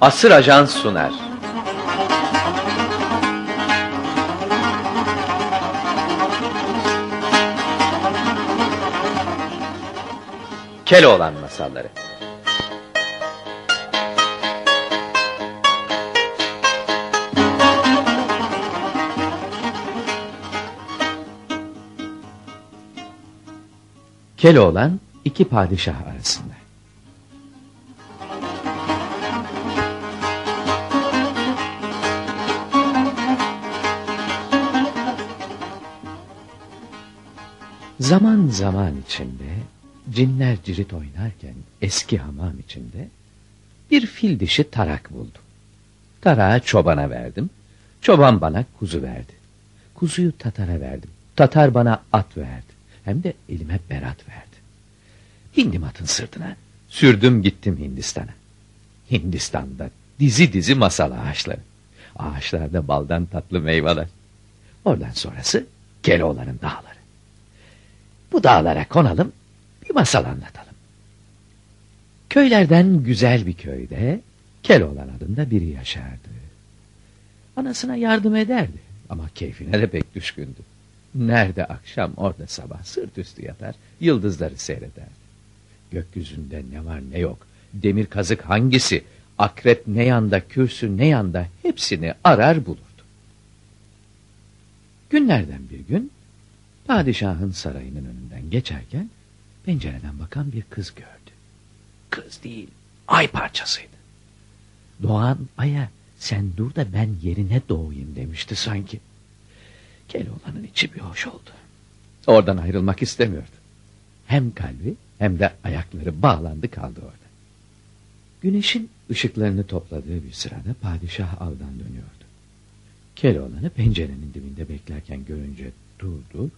Asır Ajans sunar. Keloğlan Masalları Keloğlan iki padişah arasında. Zaman zaman içinde cinler cirit oynarken eski hamam içinde bir fil dişi tarak buldum. Tarağı çobana verdim. Çoban bana kuzu verdi. Kuzuyu tatara verdim. Tatar bana at verdi. Hem de elime berat verdi. Bindim atın sırtına. Sürdüm gittim Hindistan'a. Hindistan'da dizi dizi masal ağaçları. Ağaçlarda baldan tatlı meyveler. Oradan sonrası Keloğlan'ın dağları. Bu dağlara konalım, bir masal anlatalım. Köylerden güzel bir köyde Keloğlan adında biri yaşardı. Anasına yardım ederdi ama keyfine de pek düşkündü. Nerede akşam orada sabah sırt üstü yatar, yıldızları seyreder. Gökyüzünde ne var ne yok, demir kazık hangisi, akrep ne yanda, kürsü ne yanda hepsini arar bulurdu. Günlerden bir gün padişahın sarayının önünden geçerken pencereden bakan bir kız gördü. Kız değil, ay parçasıydı. Doğan aya sen dur da ben yerine doğayım demişti sanki. Keloğlan'ın içi bir hoş oldu. Oradan ayrılmak istemiyordu. Hem kalbi hem de ayakları bağlandı kaldı orada. Güneşin ışıklarını topladığı bir sırada padişah avdan dönüyordu. Keloğlan'ı pencerenin dibinde beklerken görünce durdu,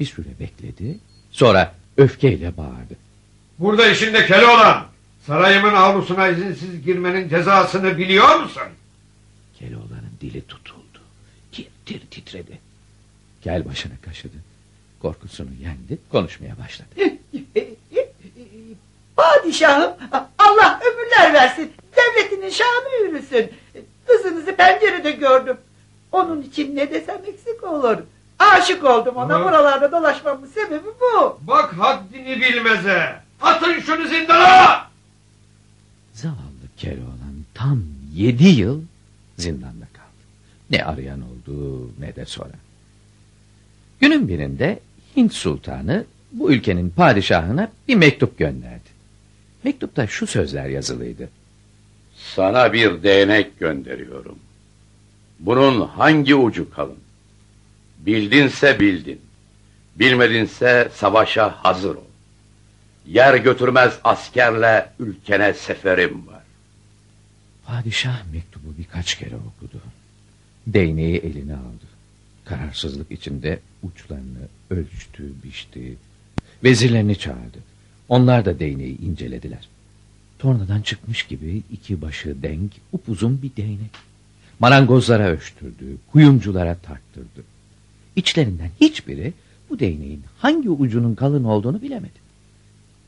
bir süre bekledi, sonra öfkeyle bağırdı. Burada işinde Keloğlan. Sarayımın avlusuna izinsiz girmenin cezasını biliyor musun? Keloğlan'ın dili tutuldu, tir tir titredi. Gel başını kaşıdı, korkusunu yendi, konuşmaya başladı. Padişahım Allah ömürler versin. Devletinin şanı yürüsün. Kızınızı pencerede gördüm. Onun için ne desem eksik olur. Aşık oldum ona. Hı. Buralarda dolaşmamın sebebi bu. Bak haddini bilmeze. Atın şunu zindana! Zavallı Keloğlan tam yedi yıl zindanda kaldı. Ne arayan oldu ne de soran. Günün birinde Hint sultanı bu ülkenin padişahına bir mektup gönderdi. Mektupta şu sözler yazılıydı. Sana bir değnek gönderiyorum. Bunun hangi ucu kalın? Bildinse bildin. Bilmedinse savaşa hazır ol. Yer götürmez askerle ülkene seferim var. Padişah mektubu birkaç kere okudu. Değneği eline aldı. Kararsızlık içinde uçlarını ölçtü, biçti. Vezirlerini çağırdı. Onlar da değneği incelediler. Tornadan çıkmış gibi iki başı denk, upuzun bir değnek. Marangozlara ölçtürdü, kuyumculara tarttırdı. İçlerinden hiçbiri bu değneğin hangi ucunun kalın olduğunu bilemedi.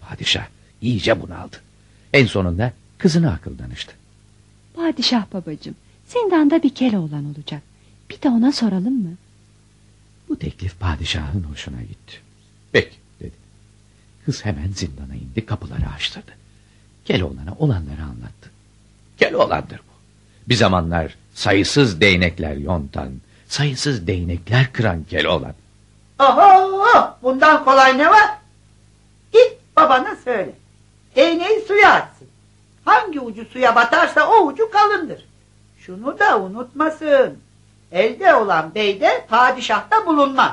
Padişah iyice bunaldı. En sonunda kızına akıl danıştı. Padişah babacığım, zindanda bir Keloğlan olacak. Bir de ona soralım mı? Bu teklif padişahın hoşuna gitti. Peki dedi. Kız hemen zindana indi kapıları açtırdı. Keloğlan'a olanları anlattı. Keloğlan'dır bu. Bir zamanlar sayısız değnekler yontan, sayısız değnekler kıran Keloğlan. Oho bundan kolay ne var? Git babana söyle. Değneği suya atsın. Hangi ucu suya batarsa o ucu kalındır. Şunu da unutmasın. Elde olan beyde padişahta bulunmaz.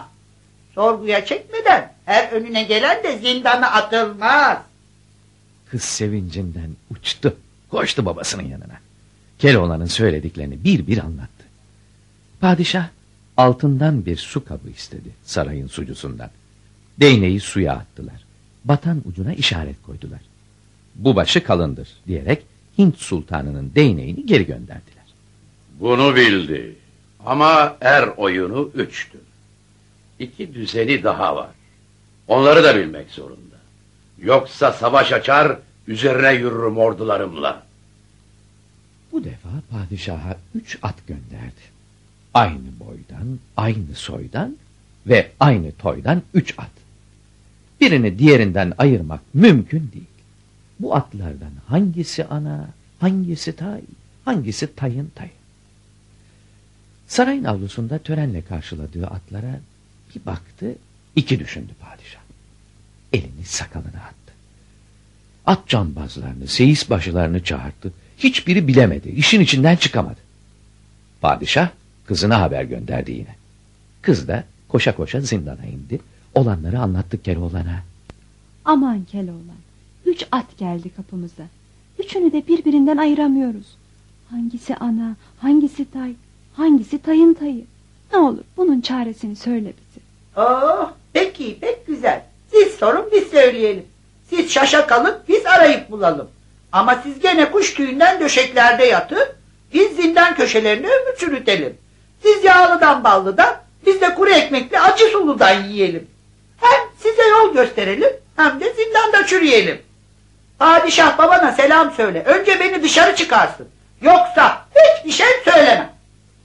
Sorguya çekmeden her önüne gelen de zindana atılmaz. Kız sevincinden uçtu. Koştu babasının yanına. Keloğlan'ın söylediklerini bir bir anlattı. Padişah altından bir su kabı istedi sarayın sucusundan. Değneği suya attılar. Batan ucuna işaret koydular. Bu başı kalındır diyerek Hint sultanının değneğini geri gönderdiler. Bunu bildi. Ama er oyunu üçtür. İki düzeni daha var. Onları da bilmek zorunda. Yoksa savaş açar, üzerine yürürüm ordularımla. Bu defa padişaha üç at gönderdi. Aynı boydan, aynı soydan ve aynı toydan üç at. Birini diğerinden ayırmak mümkün değil. Bu atlardan hangisi ana, hangisi tay, hangisi tayın tay. Sarayın avlusunda törenle karşıladığı atlara bir baktı, iki düşündü padişah. Elini sakalına attı. At cambazlarını, seyis başılarını çağırdı. Hiçbiri bilemedi, işin içinden çıkamadı. Padişah kızına haber gönderdi yine. Kız da koşa koşa zindana indi. Olanları anlattı Keloğlan'a. Aman Keloğlan. Üç at geldi kapımıza. Üçünü de birbirinden ayıramıyoruz. Hangisi ana, hangisi tay, hangisi tayın tayı. Ne olur bunun çaresini söyle bize. Oh, peki pek güzel. Siz sorun biz söyleyelim. Siz şaşa kalın biz arayıp bulalım. Ama siz gene kuş tüyünden döşeklerde yatın. Biz zindan köşelerinde ömür çürütelim. Siz yağlıdan ballıdan biz de kuru ekmekli acı suludan yiyelim. Hem size yol gösterelim hem de zindanda çürüyelim. Padişah babana selam söyle. Önce beni dışarı çıkarsın. Yoksa hiçbir şey söylemem.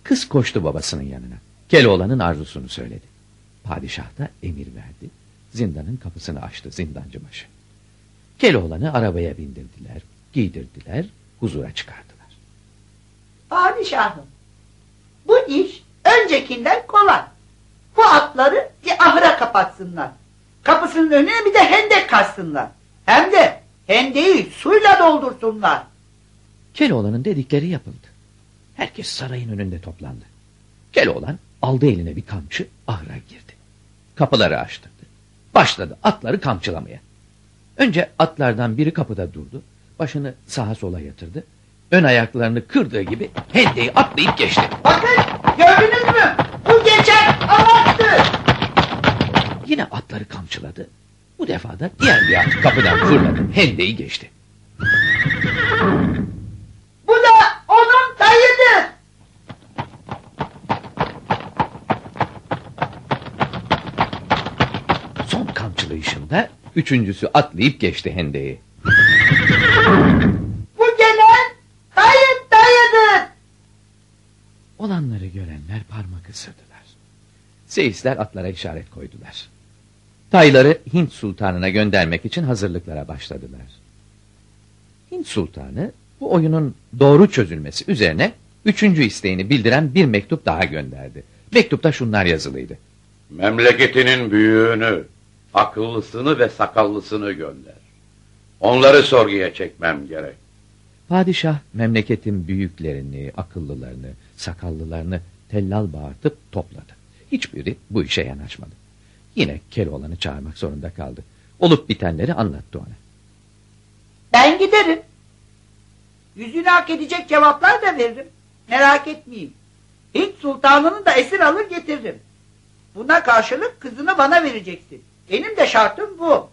Kız koştu babasının yanına. Keloğlan'ın arzusunu söyledi. Padişah da emir verdi. Zindanın kapısını açtı zindancı başı. Keloğlan'ı arabaya bindirdiler, giydirdiler, huzura çıkardılar. Padişahım, bu iş öncekinden kolay. Bu atları bir ahıra kapatsınlar. Kapısının önüne bir de hendek kaçsınlar. Hem de hendeyi suyla doldursunlar. Keloğlan'ın dedikleri yapıldı. Herkes sarayın önünde toplandı. Keloğlan aldı eline bir kamçı ahıra girdi. Kapıları açtırdı. Başladı atları kamçılamaya. Önce atlardan biri kapıda durdu. Başını sağa sola yatırdı. Ön ayaklarını kırdığı gibi hendeyi atlayıp geçti. Bakın gördünüz mü? Bu geçen avattı. Yine atları kamçıladı. Bu defa da diğer bir at kapıdan fırladı. Hendeyi geçti. Bu da onun dayıdır. Son kamçılayışında üçüncüsü atlayıp geçti hendeyi. Bu gelen kayıp dayıdır. Olanları görenler parmak ısırdılar. Seyisler atlara işaret koydular. Tayları Hint sultanına göndermek için hazırlıklara başladılar. Hint sultanı bu oyunun doğru çözülmesi üzerine üçüncü isteğini bildiren bir mektup daha gönderdi. Mektupta şunlar yazılıydı. Memleketinin büyüğünü, akıllısını ve sakallısını gönder. Onları sorguya çekmem gerek. Padişah memleketin büyüklerini, akıllılarını, sakallılarını tellal bağırtıp topladı. Hiçbiri bu işe yanaşmadı. Yine Keloğlan'ı çağırmak zorunda kaldı. Olup bitenleri anlattı ona. Ben giderim. Yüzünü hak edecek cevaplar da veririm. Merak etmeyin. Hint sultanını da esir alır getiririm. Buna karşılık kızını bana vereceksin. Benim de şartım bu.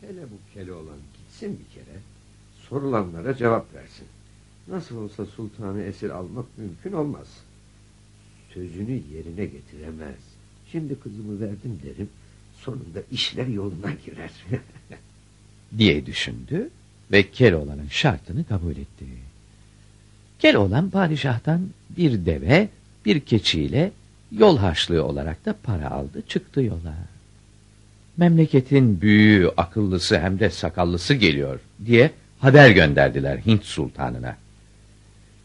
Hele bu Keloğlan gitsin bir kere. Sorulanlara cevap versin. Nasıl olsa sultanı esir almak mümkün olmaz. Sözünü yerine getiremez. Şimdi kızımı verdim derim. Sonunda işler yoluna girer. diye düşündü ve Keloğlan'ın şartını kabul etti. Keloğlan padişahtan bir deve, bir keçiyle yol harçlığı olarak da para aldı, çıktı yola. Memleketin büyüğü, akıllısı hem de sakallısı geliyor diye haber gönderdiler Hint sultanına.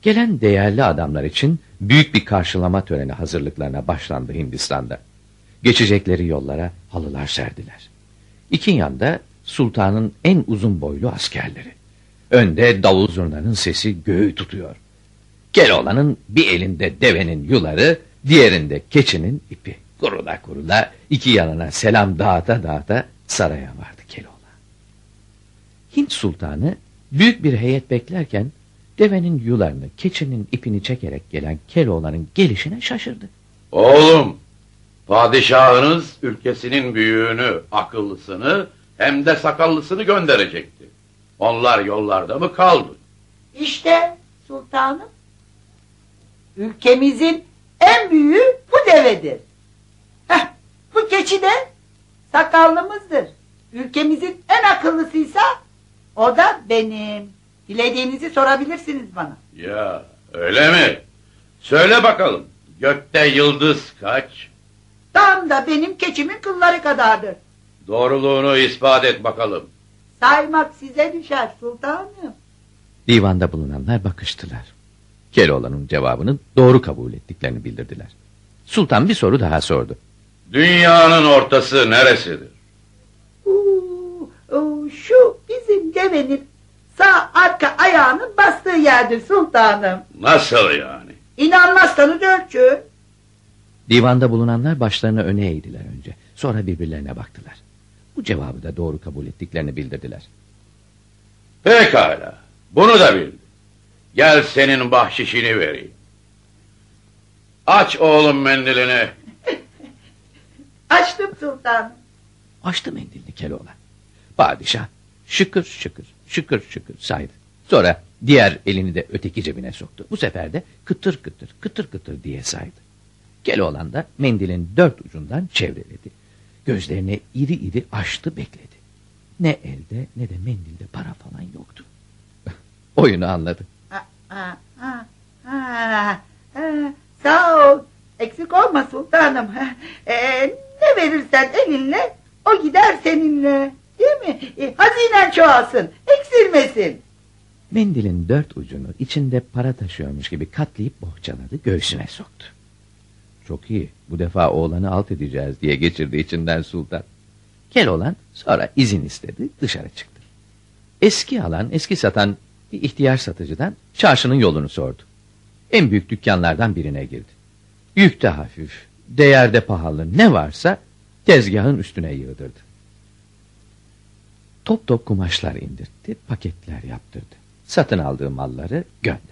Gelen değerli adamlar için büyük bir karşılama töreni hazırlıklarına başlandı Hindistan'da. Geçecekleri yollara halılar serdiler. İki yanda sultanın en uzun boylu askerleri. Önde davul zurnanın sesi göğü tutuyor. Keloğlan'ın bir elinde devenin yuları, diğerinde keçinin ipi. Kurula kurula iki yanına selam dağıta dağıta saraya vardı Keloğlan. Hint sultanı büyük bir heyet beklerken devenin yularını, keçinin ipini çekerek gelen Keloğlan'ın gelişine şaşırdı. Oğlum, padişahınız ülkesinin büyüğünü, akıllısını hem de sakallısını gönderecekti. Onlar yollarda mı kaldı? İşte sultanım. Ülkemizin en büyüğü bu devedir. Keçi de sakallımızdır. Ülkemizin en akıllısıysa o da benim. Dilediğinizi sorabilirsiniz bana. Ya öyle mi? Söyle bakalım. Gökte yıldız kaç? Tam da benim keçimin kılları kadardır. Doğruluğunu ispat et bakalım. Saymak size düşer sultanım. Divanda bulunanlar bakıştılar. Keloğlan'ın cevabını doğru kabul ettiklerini bildirdiler. Sultan bir soru daha sordu. Dünyanın ortası neresidir? Uu, uu, şu bizim devenin sağ arka ayağının bastığı yerdir sultanım. Nasıl yani? İnanmazsanız ölçün. Divanda bulunanlar başlarını öne eğdiler önce. Sonra birbirlerine baktılar. Bu cevabı da doğru kabul ettiklerini bildirdiler. Pekala. Bunu da bil. Gel senin bahşişini vereyim. Aç oğlum mendilini. Açtım sultanım. Açtı mendilini Keloğlan. Padişah şıkır şıkır şıkır şıkır saydı. Sonra diğer elini de öteki cebine soktu. Bu sefer de kıtır kıtır kıtır kıtır diye saydı. Keloğlan da mendilin dört ucundan çevreledi. Gözlerini iri iri açtı bekledi. Ne elde ne de mendilde para falan yoktu. Oyunu anladı. Ha, ha, ha. Sağ ol. Eksik olma sultanım. Ha, e, ne verirsen elinle o gider seninle. Değil mi? E, hazinen çoğalsın. Eksilmesin. Mendilin dört ucunu içinde para taşıyormuş gibi katlayıp bohçaladı, göğsüne soktu. Çok iyi, bu defa oğlanı alt edeceğiz diye geçirdi içinden sultan. Keloğlan sonra izin istedi, dışarı çıktı. Eski alan, eski satan bir ihtiyar satıcıdan çarşının yolunu sordu. En büyük dükkanlardan birine girdi. Yük de hafif, değerde pahalı ne varsa tezgahın üstüne yığdırdı. Top top kumaşlar indirtti, paketler yaptırdı. Satın aldığı malları gönderdi.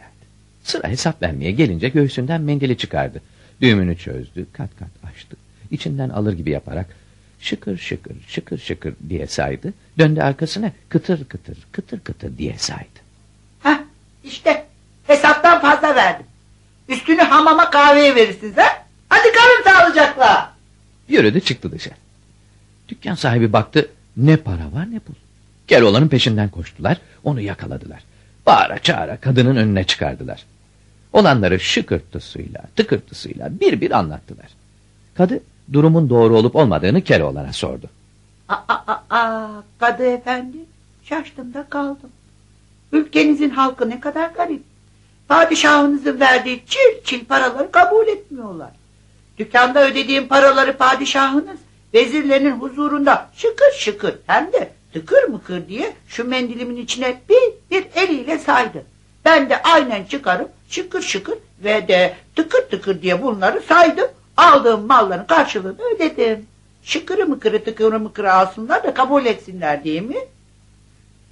Sıra hesap vermeye gelince göğsünden mendili çıkardı. Düğümünü çözdü, kat kat açtı. İçinden alır gibi yaparak şıkır şıkır şıkır şıkır diye saydı. Döndü arkasına kıtır kıtır kıtır kıtır diye saydı. Hah, işte hesaptan fazla verdim. Üstünü hamama kahveye verirsiniz ha? Hadi kalın sağlıcakla. Yürüdü çıktı dışarı. Dükkan sahibi baktı ne para var ne pul. Keloğlan'ın peşinden koştular onu yakaladılar. Bağıra çağıra kadının önüne çıkardılar. Olanları şıkırtısıyla tıkırtısıyla bir bir anlattılar. Kadı durumun doğru olup olmadığını Keloğlan'a sordu. Aa, aa, aa, Kadı efendi şaştım da kaldım. Ülkenizin halkı ne kadar garip. Padişahınızın verdiği çil çil paraları kabul etmiyorlar. Dükkanda ödediğim paraları padişahınız vezirlerinin huzurunda şıkır şıkır hem de tıkır mıkır diye şu mendilimin içine bir bir eliyle saydı. Ben de aynen çıkarıp şıkır şıkır ve de tıkır tıkır diye bunları saydım. Aldığım malların karşılığını ödedim. Şıkırı mıkırı tıkırı mıkırı alsınlar da kabul etsinler değil mi?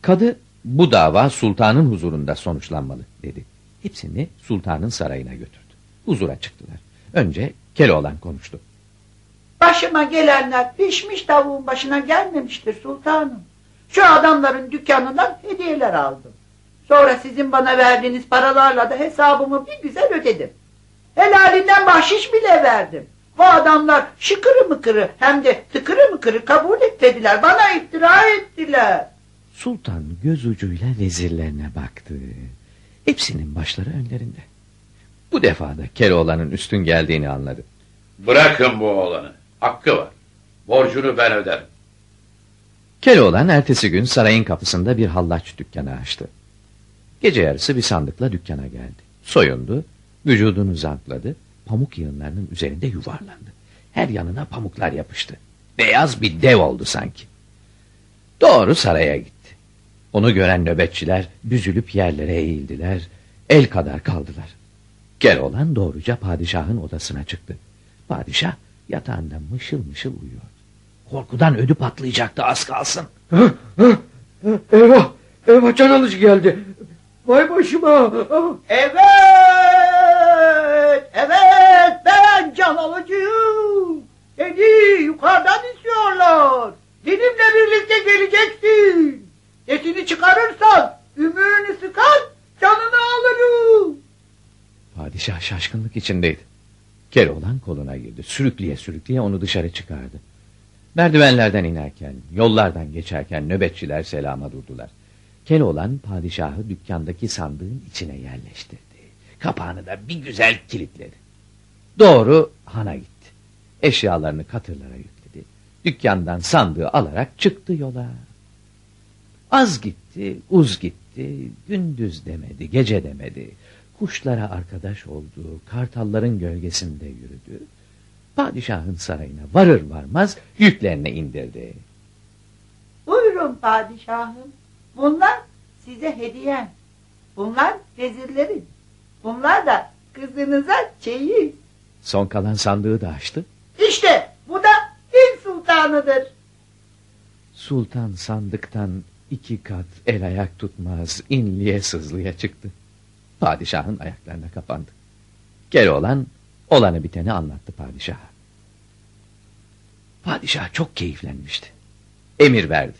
Kadı bu dava sultanın huzurunda sonuçlanmalı dedi. Hepsini sultanın sarayına götürdü. Huzura çıktılar. Önce Keloğlan konuştu. Başıma gelenler pişmiş tavuğun başına gelmemiştir sultanım. Şu adamların dükkanından hediyeler aldım. Sonra sizin bana verdiğiniz paralarla da hesabımı bir güzel ödedim. Helalinden bahşiş bile verdim. Bu adamlar şıkırı mıkırı hem de tıkırı mıkırı kabul etmediler. Bana iftira ettiler. Sultan göz ucuyla vezirlerine baktı. Hepsinin başları önlerinde. Bu defa da Keloğlan'ın üstün geldiğini anladı. Bırakın bu oğlanı. Hakkı var. Borcunu ben öderim. Keloğlan ertesi gün sarayın kapısında bir hallaç dükkanı açtı. Gece yarısı bir sandıkla dükkana geldi. Soyundu, vücudunu zankladı, pamuk yığınlarının üzerinde yuvarlandı. Her yanına pamuklar yapıştı. Beyaz bir dev oldu sanki. Doğru saraya gitti. Onu gören nöbetçiler büzülüp yerlere eğildiler, el kadar kaldılar. Keloğlan doğruca padişahın odasına çıktı. Padişah yatağında mışıl mışıl uyuyor. Korkudan ödü patlayacaktı az kalsın. Eyvah! Eyvah can alıcı geldi. Vay başıma! Evet, evet ben can alıcıyım. Seni yukarıdan istiyorlar. Benimle birlikte geleceksin. Sesini çıkarırsan Padişah şaşkınlık içindeydi. Keloğlan koluna girdi. Sürükleye sürükleye onu dışarı çıkardı. Merdivenlerden inerken, yollardan geçerken nöbetçiler selama durdular. Keloğlan padişahı dükkandaki sandığın içine yerleştirdi. Kapağını da bir güzel kilitledi. Doğru hana gitti. Eşyalarını katırlara yükledi. Dükkandan sandığı alarak çıktı yola. Az gitti, uz gitti, gündüz demedi, gece demedi. Kuşlara arkadaş oldu, kartalların gölgesinde yürüdü. Padişahın sarayına varır varmaz yüklerini indirdi. Buyurun padişahım. Bunlar size hediyem. Bunlar vezirlerin. Bunlar da kızınıza çeyiz. Son kalan sandığı da açtı. İşte bu da Hint sultanıdır. Sultan sandıktan iki kat el ayak tutmaz inliye sızlıya çıktı. Padişahın ayaklarına kapandı. Keloğlan olanı biteni anlattı padişaha. Padişah çok keyiflenmişti. Emir verdi.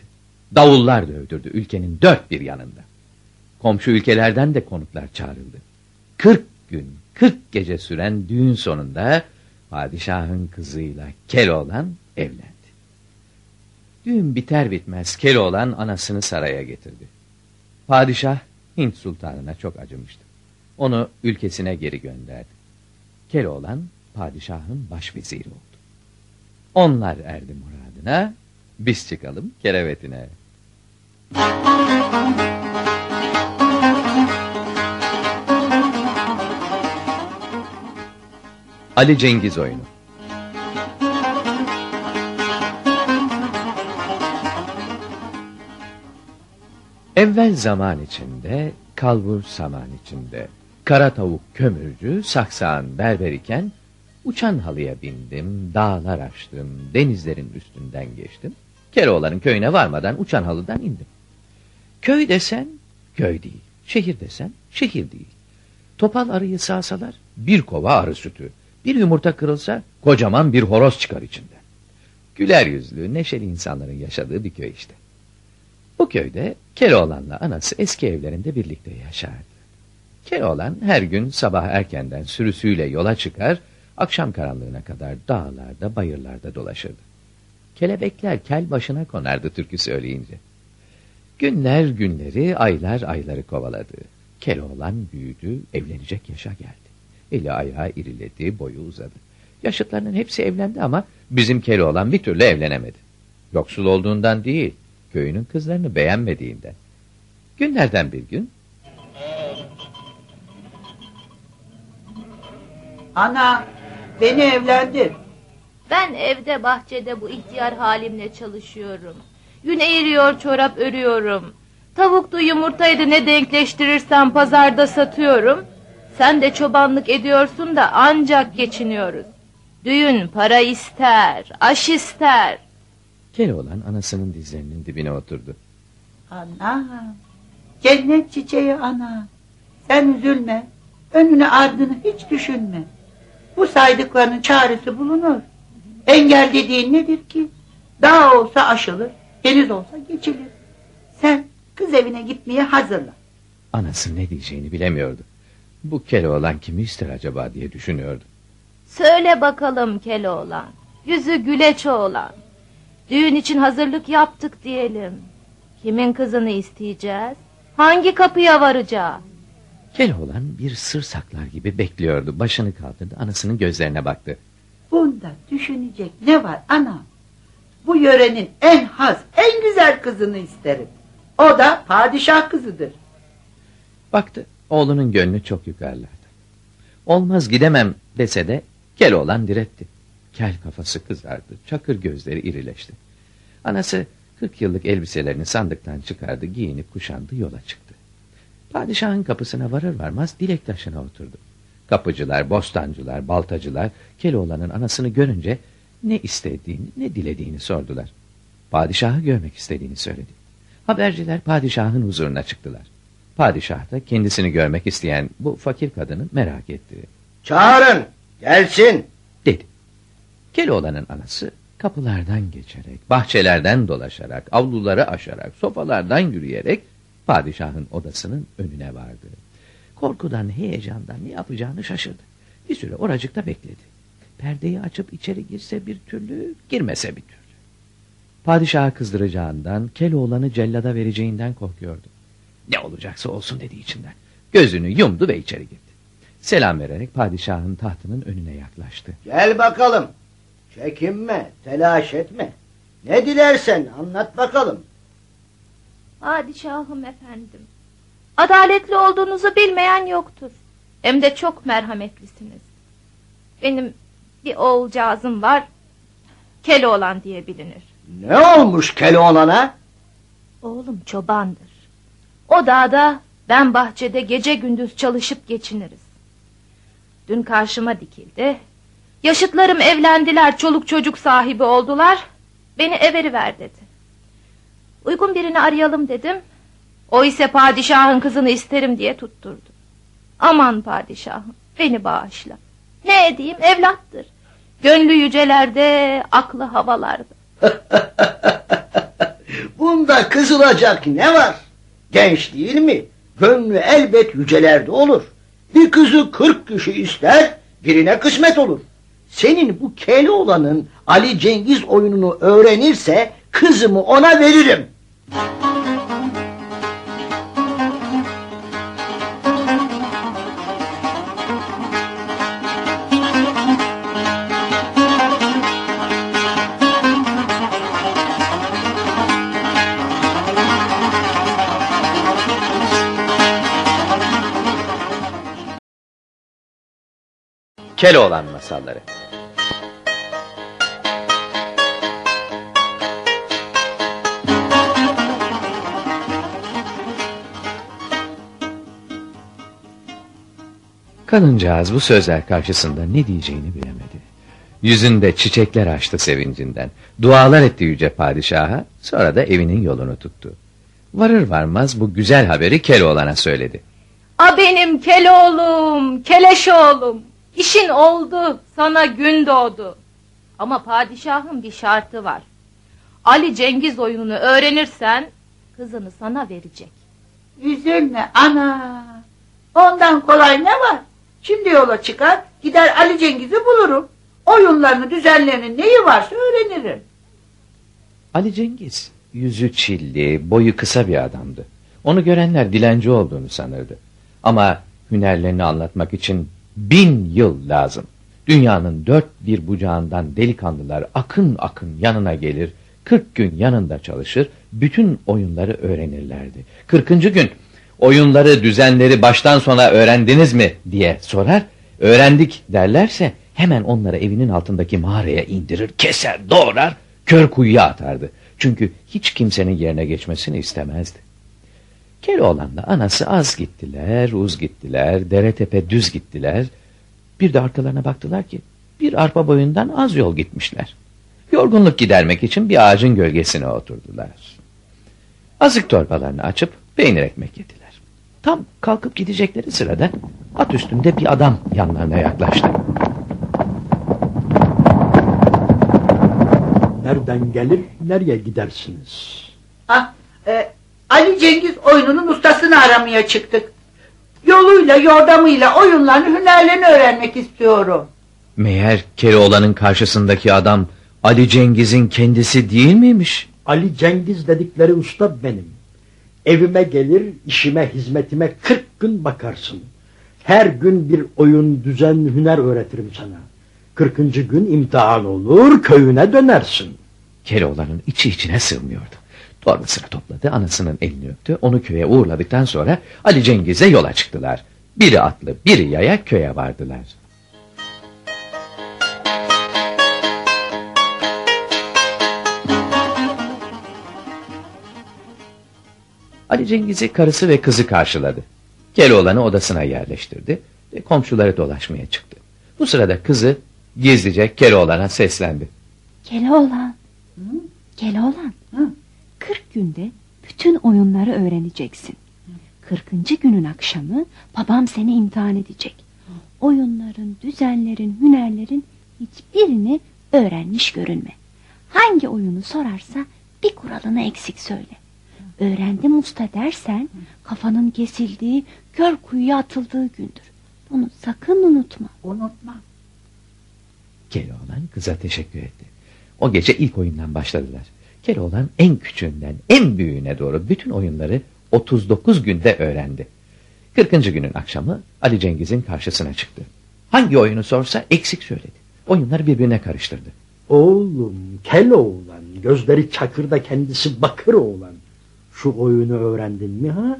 Davullar dövdürdü ülkenin dört bir yanında. Komşu ülkelerden de konuklar çağrıldı. Kırk gün, kırk gece süren düğün sonunda padişahın kızıyla Keloğlan evlendi. Düğün biter bitmez Keloğlan anasını saraya getirdi. Padişah Hint sultanına çok acımıştı. Onu ülkesine geri gönderdi. Keloğlan padişahın başveziri oldu. Onlar erdi muradına, biz çıkalım kerevetine. Ali Cengiz oyunu Evvel zaman içinde, kalbur saman içinde, kara tavuk kömürcü, saksağın berber iken, uçan halıya bindim, dağlar açtım, denizlerin üstünden geçtim. Keloğlan'ın köyüne varmadan uçan halıdan indim. Köy desen, köy değil. Şehir desen, şehir değil. Topal arıyı sağsalar, bir kova arı sütü. Bir yumurta kırılsa, kocaman bir horoz çıkar içinden. Güler yüzlü, neşeli insanların yaşadığı bir köy işte. Bu köyde Keloğlan'la anası eski evlerinde birlikte yaşardı. Keloğlan her gün sabah erkenden sürüsüyle yola çıkar, akşam karanlığına kadar dağlarda, bayırlarda dolaşırdı. Kelebekler kel başına konardı türkü söyleyince. Günler günleri, aylar ayları kovaladı. Keloğlan büyüdü, evlenecek yaşa geldi. Eli ayağı iriledi, boyu uzadı. Yaşıtlarının hepsi evlendi ama bizim Keloğlan bir türlü evlenemedi. Yoksul olduğundan değil, köyünün kızlarını beğenmediğinden. Günlerden bir gün... Ana beni evlendir. Ben evde bahçede bu ihtiyar halimle çalışıyorum. Yün eğiriyor çorap örüyorum. Tavuklu yumurtaydı ne denkleştirirsem pazarda satıyorum. Sen de çobanlık ediyorsun da ancak geçiniyoruz. Düğün para ister, aş ister. Keloğlan anasının dizlerinin dibine oturdu. Ana cennet çiçeği ana. Sen üzülme. Önünü ardını hiç düşünme. Bu saydıklarının çaresi bulunur. Engel dediğin nedir ki? Dağ olsa aşılır, deniz olsa geçilir. Sen kız evine gitmeye hazırla. Anası ne diyeceğini bilemiyordu. Bu Keloğlan kimi ister acaba diye düşünüyordu. Söyle bakalım Keloğlan. Yüzü güleç oğlan. Düğün için hazırlık yaptık diyelim. Kimin kızını isteyeceğiz? Hangi kapıya varacağız? Keloğlan bir sır saklar gibi bekliyordu. Başını kaldırdı, anasının gözlerine baktı. Bunda düşünecek ne var ana? Bu yörenin en has, en güzel kızını isterim. O da padişah kızıdır. Baktı, oğlunun gönlü çok yukarılarda. Olmaz gidemem dese de Keloğlan diretti. Kel kafası kızardı, çakır gözleri irileşti. Anası kırk yıllık elbiselerini sandıktan çıkardı, giyinip kuşandı, yola çıktı. Padişahın kapısına varır varmaz dilek taşına oturdu. Kapıcılar, bostancılar, baltacılar Keloğlan'ın anasını görünce ne istediğini ne dilediğini sordular. Padişahı görmek istediğini söyledi. Haberciler padişahın huzuruna çıktılar. Padişah da kendisini görmek isteyen bu fakir kadını merak etti. Çağırın, gelsin. Dedi. Keloğlan'ın anası kapılardan geçerek, bahçelerden dolaşarak, avluları aşarak, sofalardan yürüyerek padişahın odasının önüne vardı. Korkudan, heyecandan ne yapacağını şaşırdı. Bir süre oracıkta bekledi. perdeyi açıp içeri girse bir türlü, girmese bir türlü. Padişahı kızdıracağından, Keloğlan'ı cellada vereceğinden korkuyordu. Ne olacaksa olsun dedi içinden. Gözünü yumdu ve içeri girdi. Selam vererek padişahın tahtının önüne yaklaştı. Gel bakalım. Çekinme, telaş etme. Ne dilersen anlat bakalım. Padişahım efendim. Adaletli olduğunuzu bilmeyen yoktur. Hem de çok merhametlisiniz. Benim bir oğulcağızım var. Keloğlan diye bilinir. Ne olmuş Keloğlan'a? Oğlum çobandır. O dağda ben bahçede gece gündüz çalışıp geçiniriz. Dün karşıma dikildi. Yaşıtlarım evlendiler, çoluk çocuk sahibi oldular. Beni everiver dedi. Uygun birini arayalım dedim. O ise padişahın kızını isterim diye tutturdu. Aman padişahım beni bağışla. Ne edeyim evlattır. Gönlü yücelerde, aklı havalarda. Bunda kızılacak ne var? Genç değil mi? Gönlü elbet yücelerde olur. Bir kızı kırk kişi ister, birine kısmet olur. Senin bu Keloğlan'ın Ali Cengiz oyununu öğrenirse kızımı ona veririm. Keloğlan masalları. Kadıncağız bu sözler karşısında ne diyeceğini bilemedi. Yüzünde çiçekler açtı sevincinden. Dualar etti yüce padişaha, sonra da evinin yolunu tuttu. Varır varmaz bu güzel haberi Keloğlan'a söyledi. A benim Keloğlum, Keleşoğlum. İşin oldu, sana gün doğdu. Ama padişahın bir şartı var. Ali Cengiz oyununu öğrenirsen kızını sana verecek. Üzülme ana. Ondan kolay ne var? Şimdi yola çıkar, gider Ali Cengiz'i bulurum. Oyunlarını, düzenlerini neyi varsa öğrenirim. Ali Cengiz, yüzü çilli, boyu kısa bir adamdı. Onu görenler dilenci olduğunu sanırdı. Ama hünerlerini anlatmak için bin yıl lazım. Dünyanın dört bir bucağından delikanlılar akın akın yanına gelir, kırk gün yanında çalışır, bütün oyunları öğrenirlerdi. Kırkıncı gün, oyunları, düzenleri baştan sona öğrendiniz mi diye sorar, öğrendik derlerse hemen onları evinin altındaki mağaraya indirir, keser, doğrar, kör kuyuya atardı. Çünkü hiç kimsenin yerine geçmesini istemezdi. Keloğlan'la anası az gittiler, uz gittiler, dere tepe düz gittiler. Bir de arkalarına baktılar ki bir arpa boyundan az yol gitmişler. Yorgunluk gidermek için bir ağacın gölgesine oturdular. Azık torbalarını açıp peynir ekmek yediler. Tam kalkıp gidecekleri sırada at üstünde bir adam yanlarına yaklaştı. Nereden gelir, nereye gidersiniz? Ah, e, Ali Cengiz oyununun ustasını aramaya çıktık. Yoluyla, yordamıyla oyunlarını, hünerlerini öğrenmek istiyorum. Meğer Keloğlan'ın karşısındaki adam Ali Cengiz'in kendisi değil miymiş? Ali Cengiz dedikleri usta benim. Evime gelir, işime, hizmetime kırk gün bakarsın. Her gün bir oyun, düzen, hüner öğretirim sana. Kırkıncı gün imtihan olur, köyüne dönersin. Keloğlan'ın içi içine sığmıyordu. Torbasını topladı, anasının elini öptü, onu köye uğurladıktan sonra Ali Cengiz'e yola çıktılar. Biri atlı, biri yaya köye vardılar. Ali Cengiz'i karısı ve kızı karşıladı. Keloğlan'ı odasına yerleştirdi ve komşuları dolaşmaya çıktı. Bu sırada kızı gizlice Keloğlan'a seslendi. Keloğlan. Keloğlan. Hı. Kırk günde bütün oyunları öğreneceksin. Kırkıncı günün akşamı babam seni imtihan edecek. Oyunların, düzenlerin, hünerlerin hiçbirini öğrenmiş görünme. Hangi oyunu sorarsa bir kuralını eksik söyle. Öğrendim usta dersen kafanın kesildiği, kör kuyuya atıldığı gündür. Bunu sakın unutma. Unutma. Keloğlan kıza teşekkür etti. O gece ilk oyundan başladılar. Keloğlan en küçüğünden en büyüğüne doğru bütün oyunları 39 günde öğrendi. 40. günün akşamı Ali Cengiz'in karşısına çıktı. Hangi oyunu sorsa eksik söyledi. Oyunları birbirine karıştırdı. Oğlum, kel oğlan, gözleri çakırda kendisi bakır oğlan. Şu oyunu öğrendin mi ha?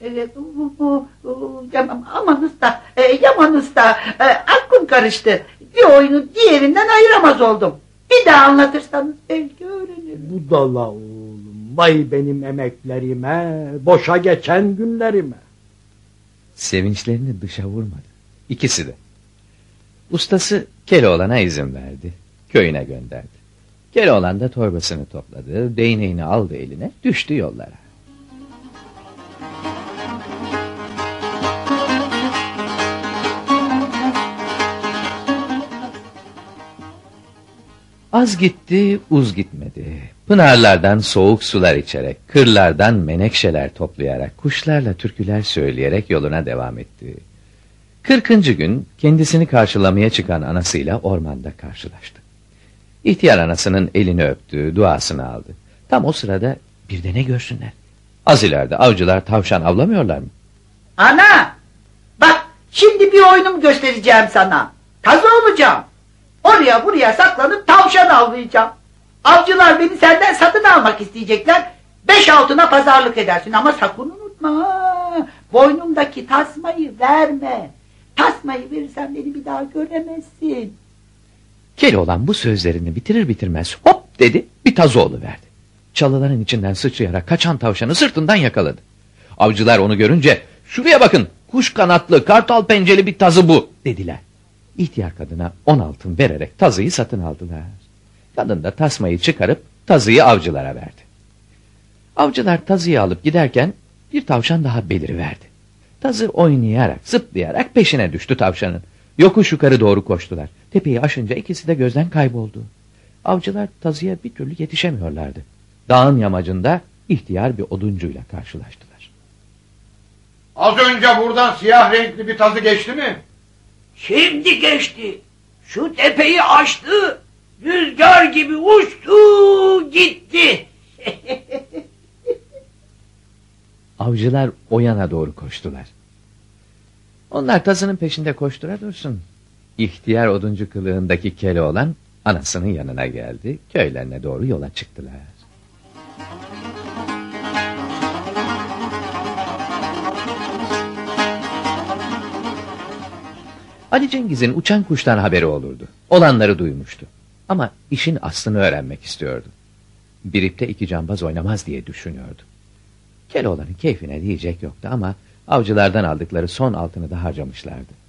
Evet, bu, bu, bu, yaman, aman usta, e, yaman usta, e, aklım karıştı. Bir oyunu diğerinden ayıramaz oldum. Bir daha anlatırsanız belki öğrenirim. Bu dala oğlum, vay benim emeklerime, boşa geçen günlerime. Sevinçlerini dışa vurmadı. İkisi de. Ustası Keloğlan'a izin verdi. Köyüne gönderdi. Keloğlan da torbasını topladı, değneğini aldı eline, düştü yollara. Az gitti, uz gitmedi. Pınarlardan soğuk sular içerek, kırlardan menekşeler toplayarak, kuşlarla türküler söyleyerek yoluna devam etti. Kırkıncı gün kendisini karşılamaya çıkan anasıyla ormanda karşılaştı. İhtiyar anasının elini öptü, duasını aldı. Tam o sırada bir de ne görsünler? Az ileride avcılar tavşan avlamıyorlar mı? Ana, bak şimdi bir oyunumu göstereceğim sana. Tazı olacağım. Oraya buraya saklanıp tavşan avlayacağım. Avcılar beni senden satın almak isteyecekler. Beş altına pazarlık edersin ama sakın unutma. Boynumdaki tasmayı verme. Tasmayı verirsen beni bir daha göremezsin. Keloğlan bu sözlerini bitirir bitirmez hop dedi bir tazoğlu verdi. Çalıların içinden sıçrayarak kaçan tavşanı sırtından yakaladı. Avcılar onu görünce şuraya bakın kuş kanatlı kartal penceli bir tazı bu dediler. İhtiyar kadına on altın vererek tazıyı satın aldılar. Kadın da tasmayı çıkarıp tazıyı avcılara verdi. Avcılar tazıyı alıp giderken bir tavşan daha beliriverdi. Tazı oynayarak, zıplayarak peşine düştü tavşanın. Yokuş yukarı doğru koştular. Tepeyi aşınca ikisi de gözden kayboldu. Avcılar tazıya bir türlü yetişemiyorlardı. Dağın yamacında ihtiyar bir oduncuyla karşılaştılar. Az önce buradan siyah renkli bir tazı geçti mi? Şimdi geçti. Şu tepeyi aştı. Rüzgar gibi uçtu gitti. Avcılar o yana doğru koştular. Onlar tazının peşinde koştura dursun. İhtiyar oduncu kılığındaki Keloğlan anasının yanına geldi. Köylerine doğru yola çıktılar. Ali Cengiz'in uçan kuştan haberi olurdu. Olanları duymuştu. Ama işin aslını öğrenmek istiyordu. Biripte iki cambaz oynamaz diye düşünüyordu. Keloğlan'ın keyfine diyecek yoktu ama avcılardan aldıkları son altını da harcamışlardı.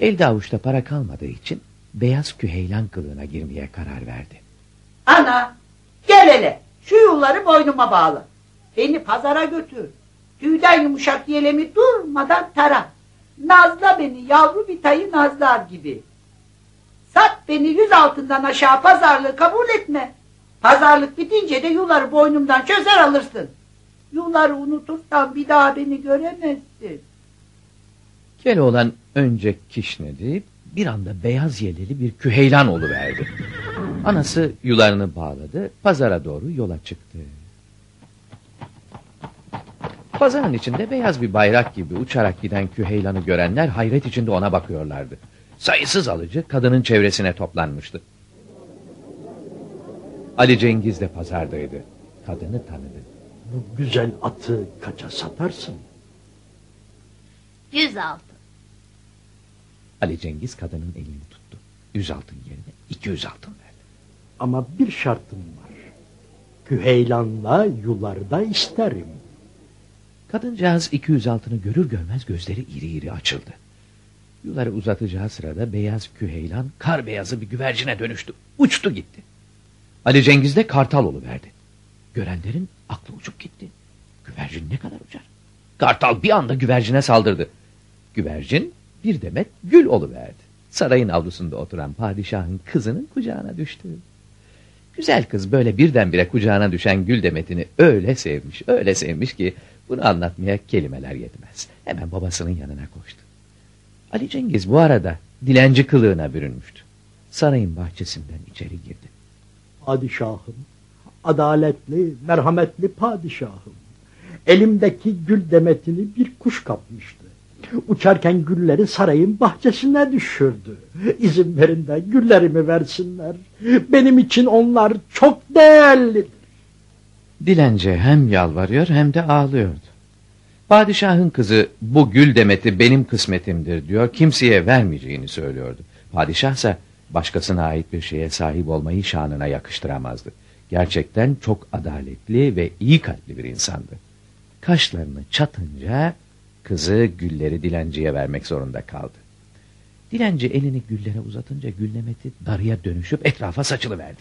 Elde avuçta para kalmadığı için beyaz küheylan kılığına girmeye karar verdi. Ana gel hele şu yolları boynuma bağla. Beni pazara götür. Tüyden yumuşak yelemi durmadan tara. Nazla beni yavru bir tayı nazlar gibi. Sat beni yüz altından aşağı pazarlığı kabul etme. Pazarlık bitince de yuları boynumdan çözer alırsın. Yuları unutursan bir daha beni göremezsin. Keloğlan önce kişnedi, bir anda beyaz yeleli bir küheylan oluverdi. Anası yularını bağladı, pazara doğru yola çıktı. Pazarın içinde beyaz bir bayrak gibi uçarak giden küheylanı görenler hayret içinde ona bakıyorlardı. Sayısız alıcı kadının çevresine toplanmıştı. Ali Cengiz de pazardaydı. Kadını tanıdı. Bu güzel atı kaça satarsın? Yüz altın. Ali Cengiz kadının elini tuttu. Yüz altın yerine iki yüz altın verdi. Ama bir şartım var. Küheylanla yularda isterim. Kadıncağız 200 altını görür görmez gözleri iri iri açıldı. Yuları uzatacağı sırada beyaz küheylan kar beyazı bir güvercine dönüştü. Uçtu gitti. Ali Cengiz de kartal verdi. Görenlerin aklı uçup gitti. Güvercin ne kadar uçar? Kartal bir anda güvercine saldırdı. Güvercin bir demet gül oluverdi. Sarayın avlusunda oturan padişahın kızının kucağına düştü. Güzel kız böyle birdenbire kucağına düşen gül demetini öyle sevmiş, öyle sevmiş ki bunu anlatmaya kelimeler yetmez. Hemen babasının yanına koştu. Ali Cengiz bu arada dilenci kılığına bürünmüştü. sarayın bahçesinden içeri girdi. Padişahım, adaletli, merhametli padişahım. Elimdeki gül demetini bir kuş kapmıştı. Uçarken gülleri sarayın bahçesine düşürdü. İzin verin de güllerimi versinler. Benim için onlar çok değerlidir. Dilenci hem yalvarıyor hem de ağlıyordu. Padişahın kızı bu gül demeti benim kısmetimdir diyor, kimseye vermeyeceğini söylüyordu. Padişahsa başkasına ait bir şeye sahip olmayı şanına yakıştıramazdı. Gerçekten çok adaletli ve iyi kalpli bir insandı. Kaşlarını çatınca kızı gülleri dilenciye vermek zorunda kaldı. Dilenci elini güllere uzatınca güllemeti darıya dönüşüp etrafa saçılıverdi.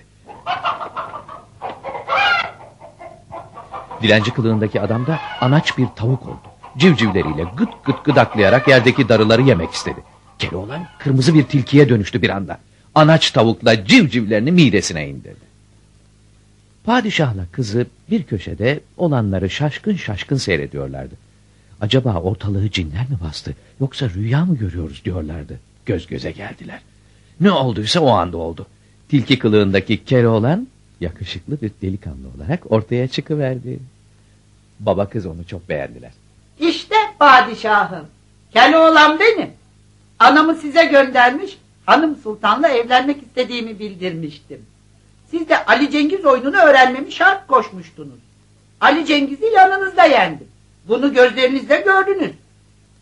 Dilenci kılığındaki adam da anaç bir tavuk oldu. Civcivleriyle gıt gıt gıdaklayarak yerdeki darıları yemek istedi. Keloğlan kırmızı bir tilkiye dönüştü bir anda. Anaç tavukla civcivlerini midesine indirdi. Padişahla kızı bir köşede olanları şaşkın şaşkın seyrediyorlardı. Acaba ortalığı cinler mi bastı yoksa rüya mı görüyoruz diyorlardı. Göz göze geldiler. Ne olduysa o anda oldu. Tilki kılığındaki Keloğlan yakışıklı bir delikanlı olarak ortaya çıkıverdi. Baba kız onu çok beğendiler. İşte padişahım. Keloğlan benim. Anamı size göndermiş, hanım sultanla evlenmek istediğimi bildirmiştim. Siz de Ali Cengiz oyununu öğrenmemi şart koşmuştunuz. Ali Cengiz'i yanınızda yendim. Bunu gözlerinizle gördünüz.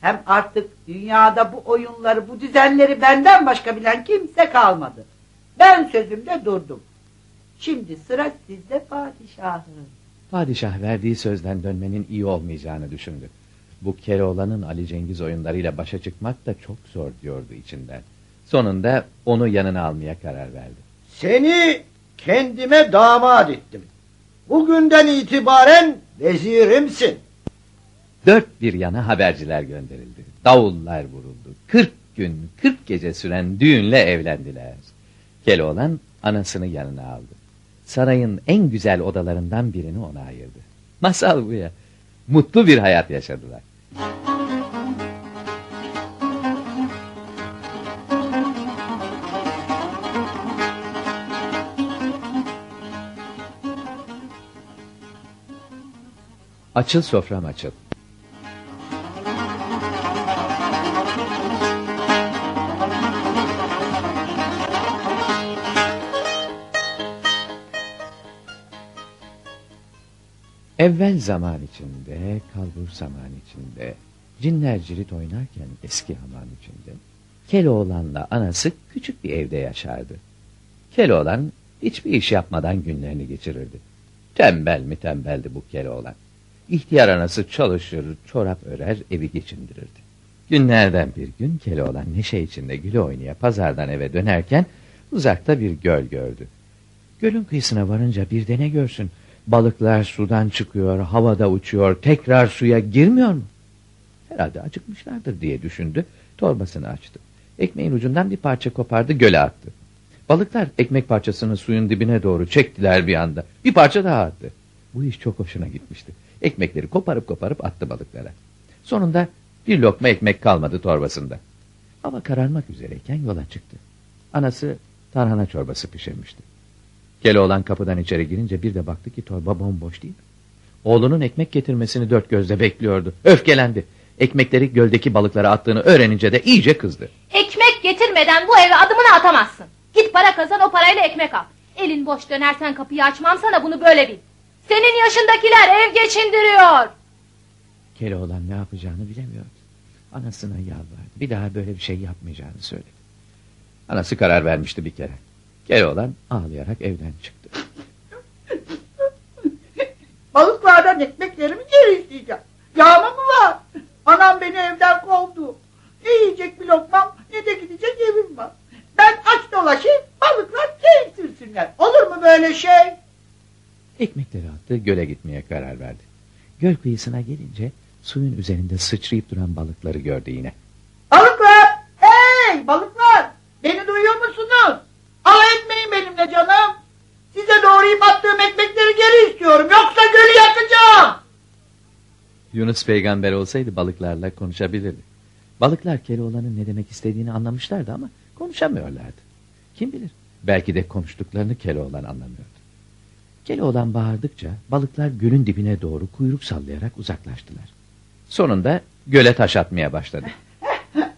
Hem artık dünyada bu oyunları, bu düzenleri benden başka bilen kimse kalmadı. Ben sözümde durdum. Şimdi sıra sizde padişahım. Padişah verdiği sözden dönmenin iyi olmayacağını düşündü. Bu Keloğlan'ın Ali Cengiz oyunlarıyla başa çıkmak da çok zor diyordu içinden. Sonunda onu yanına almaya karar verdi. Seni kendime damat ettim. Bugünden itibaren vezirimsin. Dört bir yana haberciler gönderildi. Davullar vuruldu. Kırk gün, kırk gece süren düğünle evlendiler. Keloğlan anasını yanına aldı. Sarayın en güzel odalarından birini ona ayırdı. Masal bu ya. Mutlu bir hayat yaşadılar. Açıl sofram açıl. Evvel zaman içinde, kalbur zaman içinde, cinler cirit oynarken eski aman içinde, Keloğlan'la anası küçük bir evde yaşardı. Keloğlan hiçbir iş yapmadan günlerini geçirirdi. Tembel mi tembeldi bu Keloğlan. İhtiyar anası çalışır, çorap örer, evi geçindirirdi. Günlerden bir gün Keloğlan neşe içinde güle oynaya pazardan eve dönerken uzakta bir göl gördü. Gölün kıyısına varınca bir de ne görsün? Balıklar sudan çıkıyor, havada uçuyor, tekrar suya girmiyor mu? Herhalde acıkmışlardır diye düşündü, torbasını açtı. Ekmeğin ucundan bir parça kopardı, göle attı. Balıklar ekmek parçasını suyun dibine doğru çektiler bir anda. Bir parça daha attı. Bu iş çok hoşuna gitmişti. Ekmekleri koparıp koparıp attı balıklara. Sonunda bir lokma ekmek kalmadı torbasında. Hava kararmak üzereyken yola çıktı. Anası tarhana çorbası pişirmişti. Keloğlan kapıdan içeri girince bir de baktı ki torba bomboş değil. Oğlunun ekmek getirmesini dört gözle bekliyordu. Öfkelendi. Ekmekleri göldeki balıklara attığını öğrenince de iyice kızdı. Ekmek getirmeden bu eve adımını atamazsın. Git para kazan o parayla ekmek al. Elin boş dönersen kapıyı açmam sana bunu böyle bil. Senin yaşındakiler ev geçindiriyor. Keloğlan ne yapacağını bilemiyordu. Anasına yalvardı. Bir daha böyle bir şey yapmayacağını söyledi. Anası karar vermişti bir kere. Keloğlan ağlayarak evden çıktı. Balıklardan ekmeklerimi geri isteyeceğim. Yağma mı var? Anam beni evden kovdu. Ne yiyecek bir lokmam ne de gidecek evim var. Ben aç dolaşayım balıklar keyif sürsünler. Olur mu böyle şey? Ekmekleri attı göle gitmeye karar verdi. Göl kıyısına gelince suyun üzerinde sıçrayıp duran balıkları gördü yine. Balıklar! Hey balıklar! Beni duyuyor musunuz? Al ekmeğim elimle canım. Size doğrayıp attığım ekmekleri geri istiyorum. Yoksa gölü yakacağım. Yunus peygamber olsaydı balıklarla konuşabilirdi. Balıklar Keloğlan'ın ne demek istediğini anlamışlardı ama konuşamıyorlardı. Kim bilir? Belki de konuştuklarını Keloğlan anlamıyordu. Keloğlan bağırdıkça balıklar gölün dibine doğru kuyruk sallayarak uzaklaştılar. Sonunda göle taş atmaya başladı.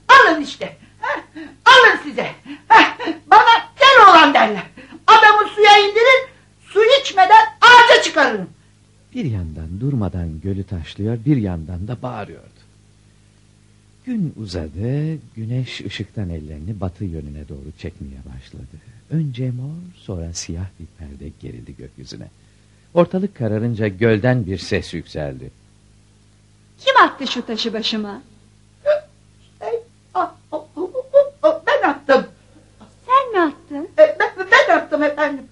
Alın işte. Heh, Alın size. Heh, Bana kel olan derler. Adamı suya indirin, su içmeden ağaca çıkarırım. Bir yandan durmadan gölü taşlıyor, bir yandan da bağırıyordu. Gün uzadı, güneş ışıktan ellerini batı yönüne doğru çekmeye başladı. Önce mor, sonra siyah bir perde gerildi gökyüzüne. Ortalık kararınca gölden bir ses yükseldi. Kim attı şu taşı başıma? Ey, ah, oh, oh, oh, oh, Ben attım. Sen mi attın? E, Ben, ben attım efendim.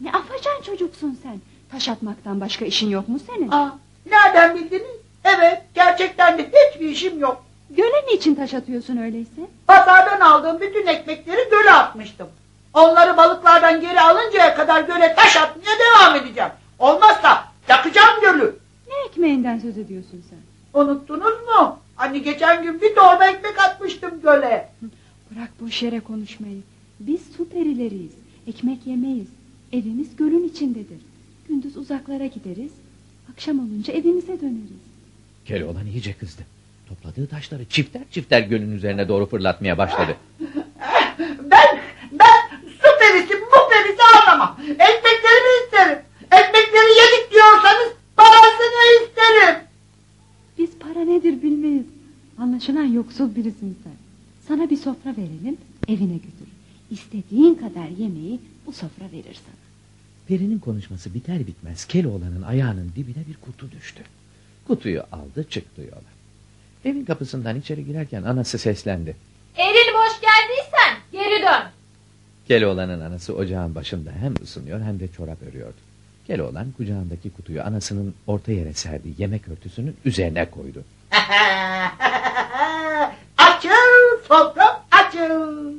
Ne afacan çocuksun sen. Taş atmaktan başka işin yok mu senin? Aa, nereden bildiniz? Evet, gerçekten de hiçbir işim yok. Göle niçin taş atıyorsun öyleyse? Pazardan aldığım bütün ekmekleri göle atmıştım. Onları balıklardan geri alıncaya kadar göle taş atmaya devam edeceğim. Olmazsa yakacağım gölü. Ne ekmeğinden söz ediyorsun sen? Unuttunuz mu? Hani geçen gün bir torba ekmek atmıştım göle. Bırak boş yere konuşmayı. Biz su perileriyiz. Ekmek yemeyiz. Evimiz gölün içindedir. Gündüz uzaklara gideriz. Akşam olunca evimize döneriz. Keloğlan iyice kızdı. Topladığı taşları çifter çifter gölün üzerine doğru fırlatmaya başladı. Ben, ben su perisi bu perisi anlamam. Ekmeklerimi isterim. Ekmekleri yedik diyorsanız parasını isterim. Biz para nedir bilmeyiz. Anlaşılan yoksul birisin sen. Sana bir sofra verelim, evine götür. İstediğin kadar yemeği bu sofra verir sana. Perinin konuşması biter bitmez Keloğlan'ın ayağının dibine bir kutu düştü. Kutuyu aldı çıktı yola. Evin kapısından içeri girerken anası seslendi. Eril boş geldiysen geri dön. Keloğlan'ın anası ocağın başında hem ısınıyor hem de çorap örüyordu. Keloğlan kucağındaki kutuyu anasının orta yere serdiği yemek örtüsünün üzerine koydu. açıl sofram açıl.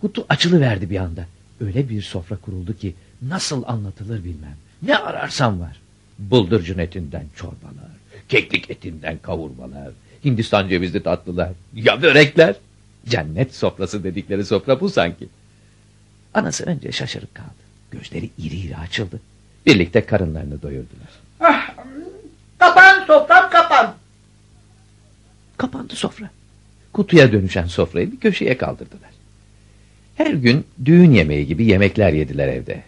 Kutu açılıverdi bir anda. Öyle bir sofra kuruldu ki nasıl anlatılır bilmem. Ne ararsam var. Buldurcun etinden çorbalar, keklik etinden kavurmalar, Hindistan cevizli tatlılar, ya börekler. Cennet sofrası dedikleri sofra bu sanki. Anası önce şaşırıp kaldı. Gözleri iri iri açıldı. Birlikte karınlarını doyurdular. Ah, Kapan sofram kapan. Kapandı sofra. Kutuya dönüşen sofrayı bir köşeye kaldırdılar. Her gün düğün yemeği gibi yemekler yediler evde.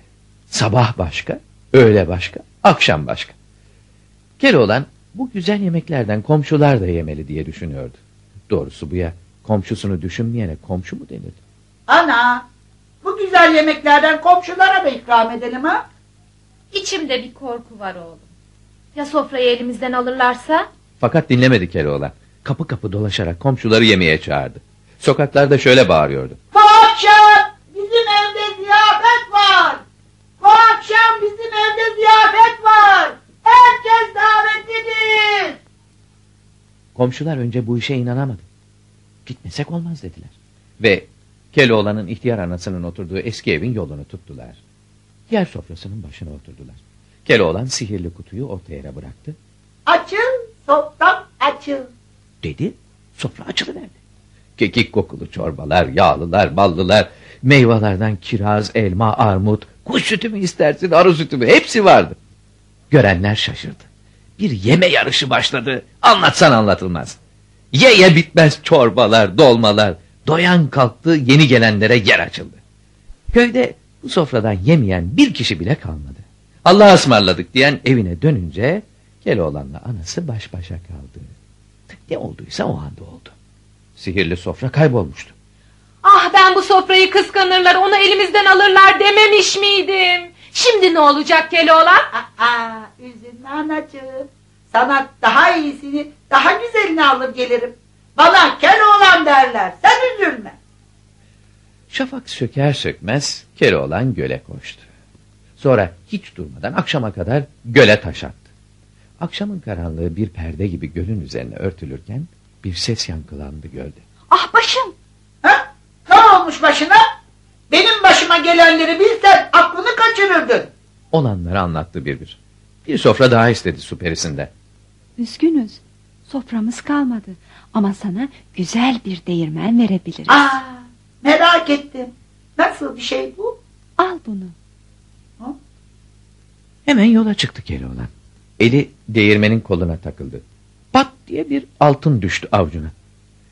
Sabah başka, öğle başka, akşam başka. Keloğlan bu güzel yemeklerden komşular da yemeli diye düşünüyordu. Doğrusu bu ya komşusunu düşünmeyene komşu mu denir? Ana bu güzel yemeklerden komşulara da ikram edelim ha. İçimde bir korku var oğlum. Ya sofrayı elimizden alırlarsa? Fakat dinlemedi Keloğlan. Kapı kapı dolaşarak komşuları yemeğe çağırdı. Sokaklarda şöyle bağırıyordu. Akşam bizim evde ziyafet var. Bu akşam bizim evde ziyafet var. Herkes davetlidir. Komşular önce bu işe inanamadı. Gitmesek olmaz dediler. Ve Keloğlan'ın ihtiyar anasının oturduğu eski evin yolunu tuttular. Yer sofrasının başına oturdular. Keloğlan sihirli kutuyu orta yere bıraktı. Açıl sofram açıl. Dedi, sofra açılıverdi. Kekik kokulu çorbalar, yağlılar, ballılar, meyvelerden kiraz, elma, armut, kuş sütü mü istersin, arı sütü mü hepsi vardı. Görenler şaşırdı. Bir yeme yarışı başladı, anlatsan anlatılmaz. Ye ye bitmez çorbalar, dolmalar, doyan kalktı, yeni gelenlere yer açıldı. Köyde bu sofradan yemeyen bir kişi bile kalmadı. Allah'a ısmarladık diyen evine dönünce Keloğlan'la anası baş başa kaldı. Ne olduysa o anda oldu. Sihirli sofra kaybolmuştu. Ah ben bu sofrayı kıskanırlar onu elimizden alırlar dememiş miydim? Şimdi ne olacak Keloğlan? Aa, üzülme anacığım. Sana daha iyisini, daha güzelini alır gelirim. Bana kel oğlan derler. Sen üzülme. Şafak söker sökmez Keloğlan göle koştu. Sonra hiç durmadan akşama kadar göle taş attı. Akşamın karanlığı bir perde gibi gölün üzerine örtülürken bir ses yankılandı gölde. Ah başım! Ha? Olmuş başına? Benim başıma gelenleri bilsen aklını kaçırırdın. Olanları anlattı bir bir. Bir sofra daha istedi su perisinden. Üzgünüz. Soframız kalmadı. Ama sana güzel bir değirmen verebiliriz. Aa, merak ettim. Nasıl bir şey bu? Al bunu. Hemen yola çıktı Keloğlan. Eli değirmenin koluna takıldı. Pat diye bir altın düştü avucuna.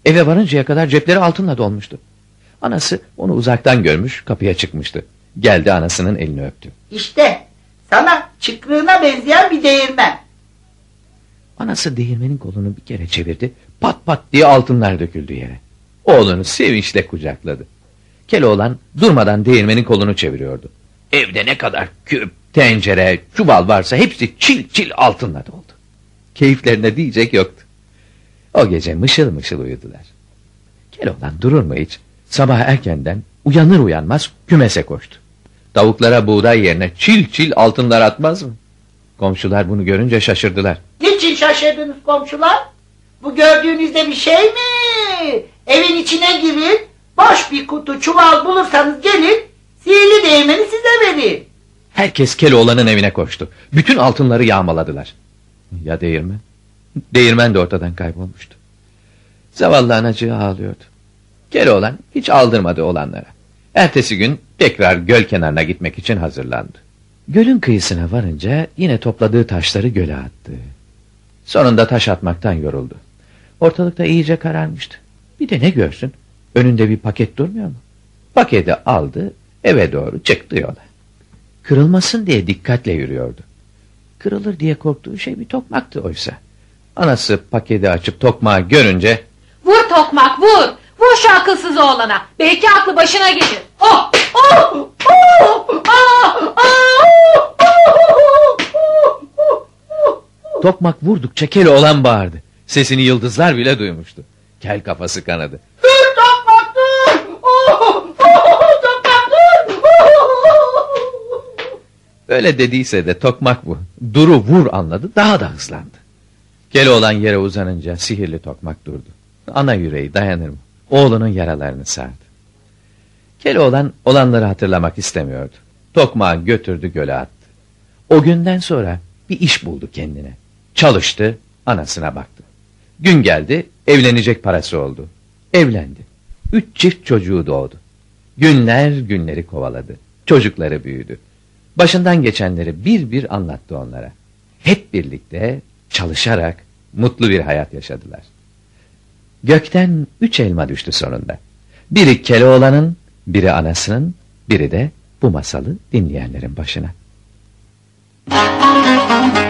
Eve varıncaya kadar cepleri altınla dolmuştu. Anası onu uzaktan görmüş kapıya çıkmıştı. Geldi anasının elini öptü. İşte sana çıkrığına benzeyen bir değirmen. Anası değirmenin kolunu bir kere çevirdi. Pat pat diye altınlar döküldü yere. Oğlunu sevinçle kucakladı. Keloğlan durmadan değirmenin kolunu çeviriyordu. Evde ne kadar küp, tencere, çuval varsa hepsi çil çil altınla doldu. Keyiflerine diyecek yoktu. O gece mışıl mışıl uyudular. Keloğlan durur mu hiç? Sabah erkenden uyanır uyanmaz kümese koştu. Tavuklara buğday yerine çil çil altınlar atmaz mı? Komşular bunu görünce şaşırdılar. Niçin şaşırdınız komşular? Bu gördüğünüzde bir şey mi? Evin içine girin, boş bir kutu çuval bulursanız gelin, sihirli değirmeni size vereyim. Herkes Keloğlan'ın evine koştu. Bütün altınları yağmaladılar. Ya değirmen? Değirmen de ortadan kaybolmuştu. Zavallı anacığı ağlıyordu. Keloğlan hiç aldırmadı olanlara. Ertesi gün tekrar göl kenarına gitmek için hazırlandı. Gölün kıyısına varınca yine topladığı taşları göle attı. Sonunda taş atmaktan yoruldu. Ortalıkta iyice kararmıştı. Bir de ne görsün? Önünde bir paket durmuyor mu? Paketi aldı, eve doğru çıktı yola. Kırılmasın diye dikkatle yürüyordu. Kırılır diye korktuğu şey bir tokmaktı oysa. Anası paketi açıp tokmağı görünce Vur tokmak vur. Vur şu akılsız oğlana. Belki aklı başına gelir. Oh! Oh! Oh! Ah! Ah! tokmak vurdukça Keloğlan bağırdı. Sesini yıldızlar bile duymuştu. Kel kafası kanadı. Dur tokmak dur! Oh! Oh! Tokmak dur! Oh! Öyle dediyse de tokmak bu. Duru vur anladı daha da hızlandı. Keloğlan yere uzanınca sihirli tokmak durdu. Ana yüreği dayanır mı? Oğlunun yaralarını sardı. Keloğlan olanları hatırlamak istemiyordu. Tokmağı götürdü göle attı. O günden sonra bir iş buldu kendine. Çalıştı, anasına baktı. Gün geldi, evlenecek parası oldu. Evlendi. Üç çift çocuğu doğdu. Günler günleri kovaladı. Çocukları büyüdü. Başından geçenleri bir bir anlattı onlara. Hep birlikte çalışarak mutlu bir hayat yaşadılar. Gökten üç elma düştü sonunda. Biri Keloğlan'ın, biri anasının, biri de bu masalı dinleyenlerin başına. Müzik